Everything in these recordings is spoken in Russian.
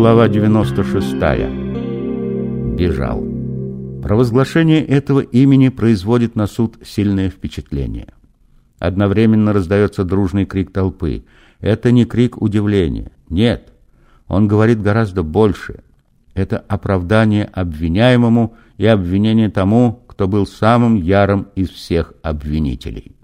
Глава 96. Бежал. Провозглашение этого имени производит на суд сильное впечатление. Одновременно раздается дружный крик толпы. Это не крик удивления. Нет. Он говорит гораздо больше. Это оправдание обвиняемому и обвинение тому, кто был самым ярым из всех обвинителей.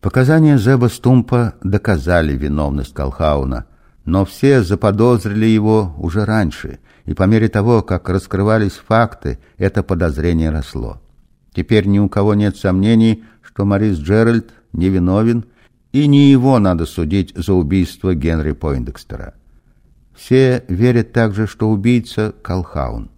Показания Зеба Стумпа доказали виновность Колхауна – но все заподозрили его уже раньше, и по мере того, как раскрывались факты, это подозрение росло. Теперь ни у кого нет сомнений, что Морис Джеральд невиновен, и не его надо судить за убийство Генри Пойндекстера. Все верят также, что убийца – Колхаун.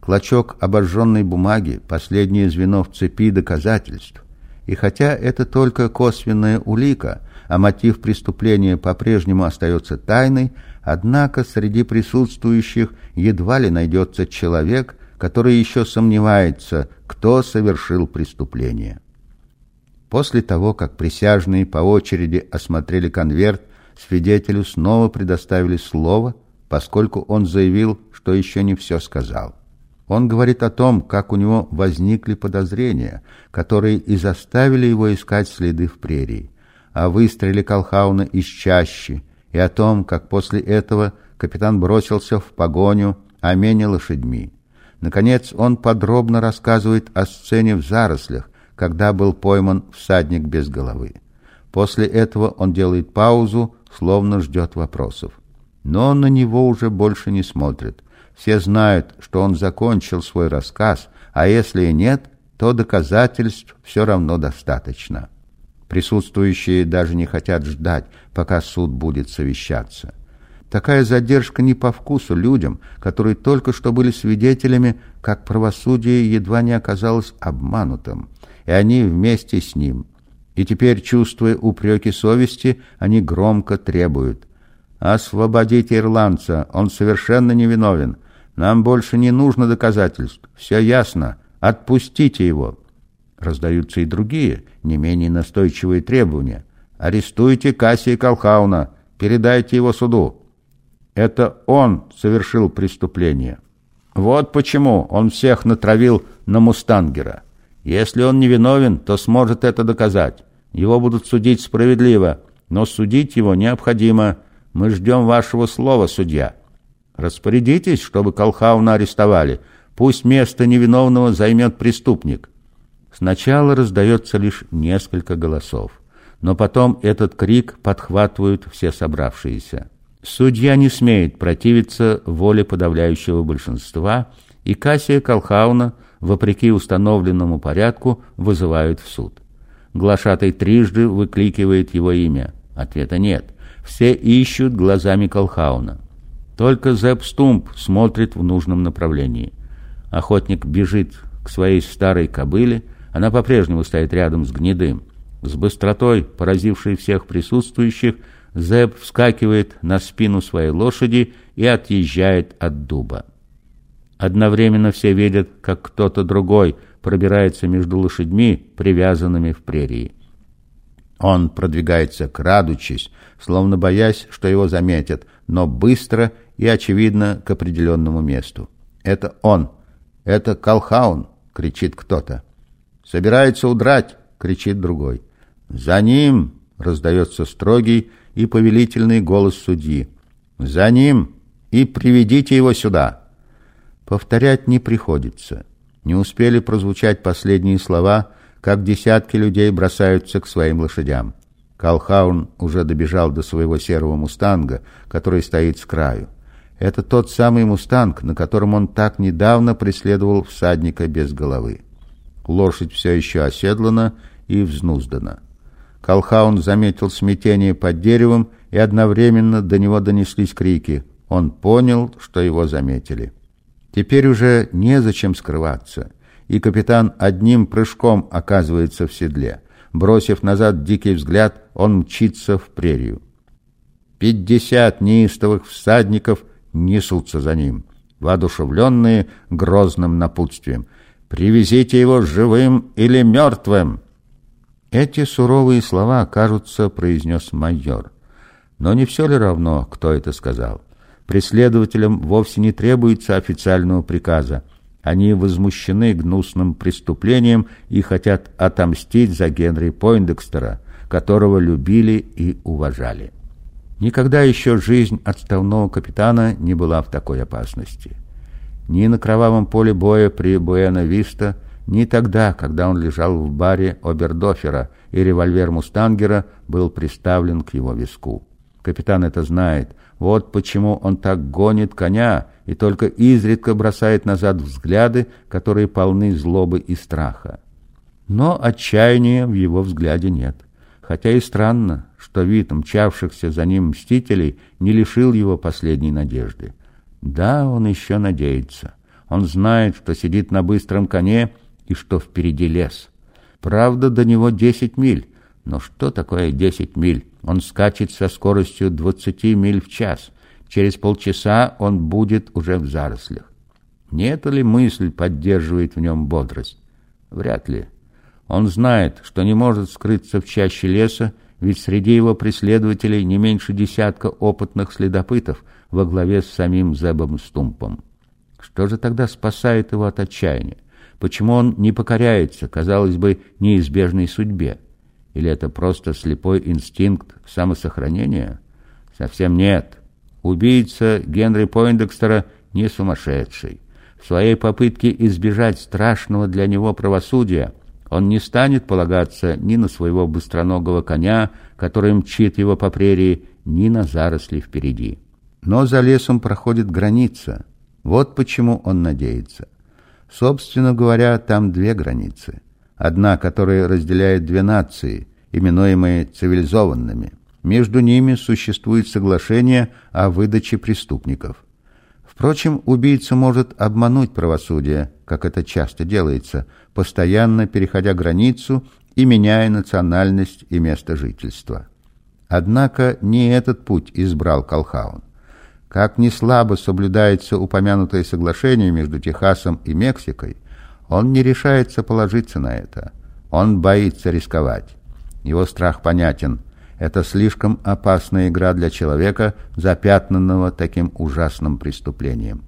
Клочок обожженной бумаги – последнее звено в цепи доказательств. И хотя это только косвенная улика – а мотив преступления по-прежнему остается тайной, однако среди присутствующих едва ли найдется человек, который еще сомневается, кто совершил преступление. После того, как присяжные по очереди осмотрели конверт, свидетелю снова предоставили слово, поскольку он заявил, что еще не все сказал. Он говорит о том, как у него возникли подозрения, которые и заставили его искать следы в прерии о выстреле Колхауна из чащи и о том, как после этого капитан бросился в погоню о лошадьми. Наконец, он подробно рассказывает о сцене в зарослях, когда был пойман всадник без головы. После этого он делает паузу, словно ждет вопросов. Но на него уже больше не смотрят. Все знают, что он закончил свой рассказ, а если и нет, то доказательств все равно достаточно. Присутствующие даже не хотят ждать, пока суд будет совещаться. Такая задержка не по вкусу людям, которые только что были свидетелями, как правосудие едва не оказалось обманутым, и они вместе с ним. И теперь, чувствуя упреки совести, они громко требуют. «Освободите ирландца, он совершенно невиновен. Нам больше не нужно доказательств. Все ясно. Отпустите его». Раздаются и другие, не менее настойчивые требования. «Арестуйте Кассия Колхауна, передайте его суду». Это он совершил преступление. Вот почему он всех натравил на Мустангера. Если он невиновен, то сможет это доказать. Его будут судить справедливо, но судить его необходимо. Мы ждем вашего слова, судья. Распорядитесь, чтобы Колхауна арестовали. Пусть место невиновного займет преступник. Сначала раздается лишь несколько голосов, но потом этот крик подхватывают все собравшиеся. Судья не смеет противиться воле подавляющего большинства, и Кассия Колхауна, вопреки установленному порядку, вызывают в суд. Глашатай трижды выкликивает его имя. Ответа нет. Все ищут глазами Колхауна. Только Зепп Стумп смотрит в нужном направлении. Охотник бежит к своей старой кобыле, она по-прежнему стоит рядом с гнедым. С быстротой, поразившей всех присутствующих, Зеб вскакивает на спину своей лошади и отъезжает от дуба. Одновременно все видят, как кто-то другой пробирается между лошадьми, привязанными в прерии. Он продвигается, крадучись, словно боясь, что его заметят, но быстро и, очевидно, к определенному месту. «Это он! Это Колхаун!» — кричит кто-то. «Собирается удрать!» — кричит другой. «За ним!» — раздается строгий и повелительный голос судьи. «За ним! И приведите его сюда!» Повторять не приходится. Не успели прозвучать последние слова, как десятки людей бросаются к своим лошадям. Калхаун уже добежал до своего серого мустанга, который стоит с краю. Это тот самый мустанг, на котором он так недавно преследовал всадника без головы. Лошадь все еще оседлана и взнуздана. Колхаун заметил смятение под деревом, и одновременно до него донеслись крики. Он понял, что его заметили. Теперь уже незачем скрываться, и капитан одним прыжком оказывается в седле. Бросив назад дикий взгляд, он мчится в прерию. Пятьдесят неистовых всадников несутся за ним, воодушевленные грозным напутствием. Привезите его живым или мертвым!» Эти суровые слова, кажется, произнес майор. Но не все ли равно, кто это сказал? Преследователям вовсе не требуется официального приказа. Они возмущены гнусным преступлением и хотят отомстить за Генри Пойндекстера, которого любили и уважали. Никогда еще жизнь отставного капитана не была в такой опасности. Ни на кровавом поле боя при Буэна-Виста, ни тогда, когда он лежал в баре Обердофера и револьвер Мустангера был приставлен к его виску. Капитан это знает. Вот почему он так гонит коня и только изредка бросает назад взгляды, которые полны злобы и страха. Но отчаяния в его взгляде нет. Хотя и странно, что вид мчавшихся за ним мстителей не лишил его последней надежды. Да, он еще надеется. Он знает, что сидит на быстром коне и что впереди лес. Правда, до него десять миль. Но что такое десять миль? Он скачет со скоростью двадцати миль в час. Через полчаса он будет уже в зарослях. Нет ли мысль поддерживает в нем бодрость? Вряд ли. Он знает, что не может скрыться в чаще леса, ведь среди его преследователей не меньше десятка опытных следопытов во главе с самим Зебом Стумпом. Что же тогда спасает его от отчаяния? Почему он не покоряется, казалось бы, неизбежной судьбе? Или это просто слепой инстинкт самосохранения? Совсем нет. Убийца Генри Пойндекстера не сумасшедший. В своей попытке избежать страшного для него правосудия он не станет полагаться ни на своего быстроногого коня, который мчит его по прерии, ни на заросли впереди. Но за лесом проходит граница. Вот почему он надеется. Собственно говоря, там две границы. Одна, которая разделяет две нации, именуемые цивилизованными. Между ними существует соглашение о выдаче преступников. Впрочем, убийца может обмануть правосудие, как это часто делается, постоянно переходя границу и меняя национальность и место жительства. Однако не этот путь избрал Колхаун. Как ни слабо соблюдается упомянутое соглашение между Техасом и Мексикой, он не решается положиться на это. Он боится рисковать. Его страх понятен. Это слишком опасная игра для человека, запятнанного таким ужасным преступлением.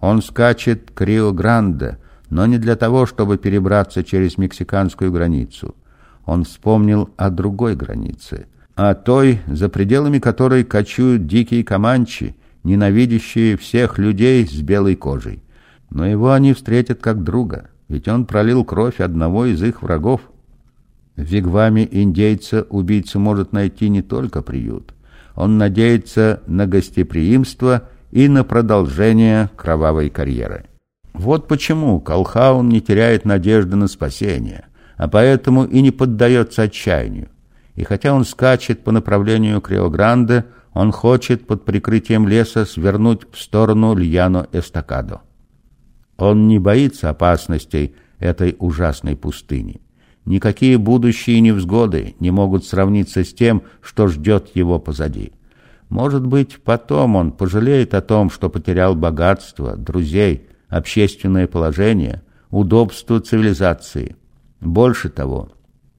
Он скачет к Рио-Гранде, но не для того, чтобы перебраться через мексиканскую границу. Он вспомнил о другой границе, о той, за пределами которой кочуют дикие команчи, ненавидящие всех людей с белой кожей. Но его они встретят как друга, ведь он пролил кровь одного из их врагов. В вигваме индейца убийца может найти не только приют. Он надеется на гостеприимство и на продолжение кровавой карьеры. Вот почему Колхаун не теряет надежды на спасение, а поэтому и не поддается отчаянию. И хотя он скачет по направлению к Рио-Гранде, он хочет под прикрытием леса свернуть в сторону Льяно-Эстакадо. Он не боится опасностей этой ужасной пустыни. Никакие будущие невзгоды не могут сравниться с тем, что ждет его позади. Может быть, потом он пожалеет о том, что потерял богатство, друзей, общественное положение, удобство цивилизации. Больше того,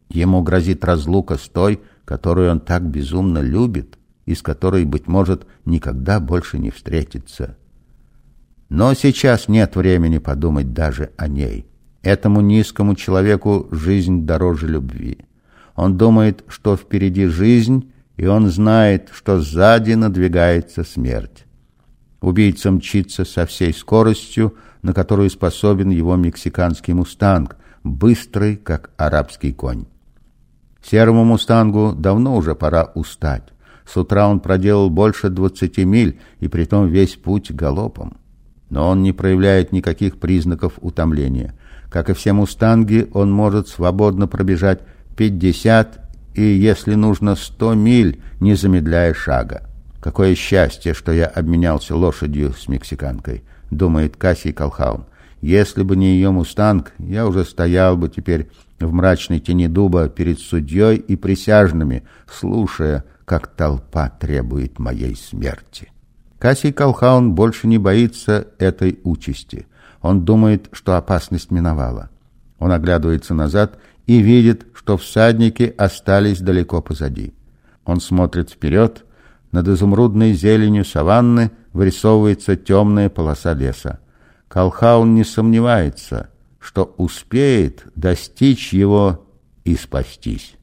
ему грозит разлука с той, которую он так безумно любит, и с которой, быть может, никогда больше не встретится. Но сейчас нет времени подумать даже о ней. Этому низкому человеку жизнь дороже любви. Он думает, что впереди жизнь, и он знает, что сзади надвигается смерть. Убийца мчится со всей скоростью, на которую способен его мексиканский мустанг, быстрый, как арабский конь. Серому мустангу давно уже пора устать. С утра он проделал больше двадцати миль, и притом весь путь галопом. Но он не проявляет никаких признаков утомления. Как и все мустанги, он может свободно пробежать пятьдесят и, если нужно, сто миль, не замедляя шага. Какое счастье, что я обменялся лошадью с мексиканкой, думает Кассий Колхаун. Если бы не ее мустанг, я уже стоял бы теперь в мрачной тени дуба перед судьей и присяжными, слушая, как толпа требует моей смерти. Кассий Колхаун больше не боится этой участи. Он думает, что опасность миновала. Он оглядывается назад и видит, что всадники остались далеко позади. Он смотрит вперед, над изумрудной зеленью саванны, вырисовывается темная полоса леса. Колхаун не сомневается, что успеет достичь его и спастись.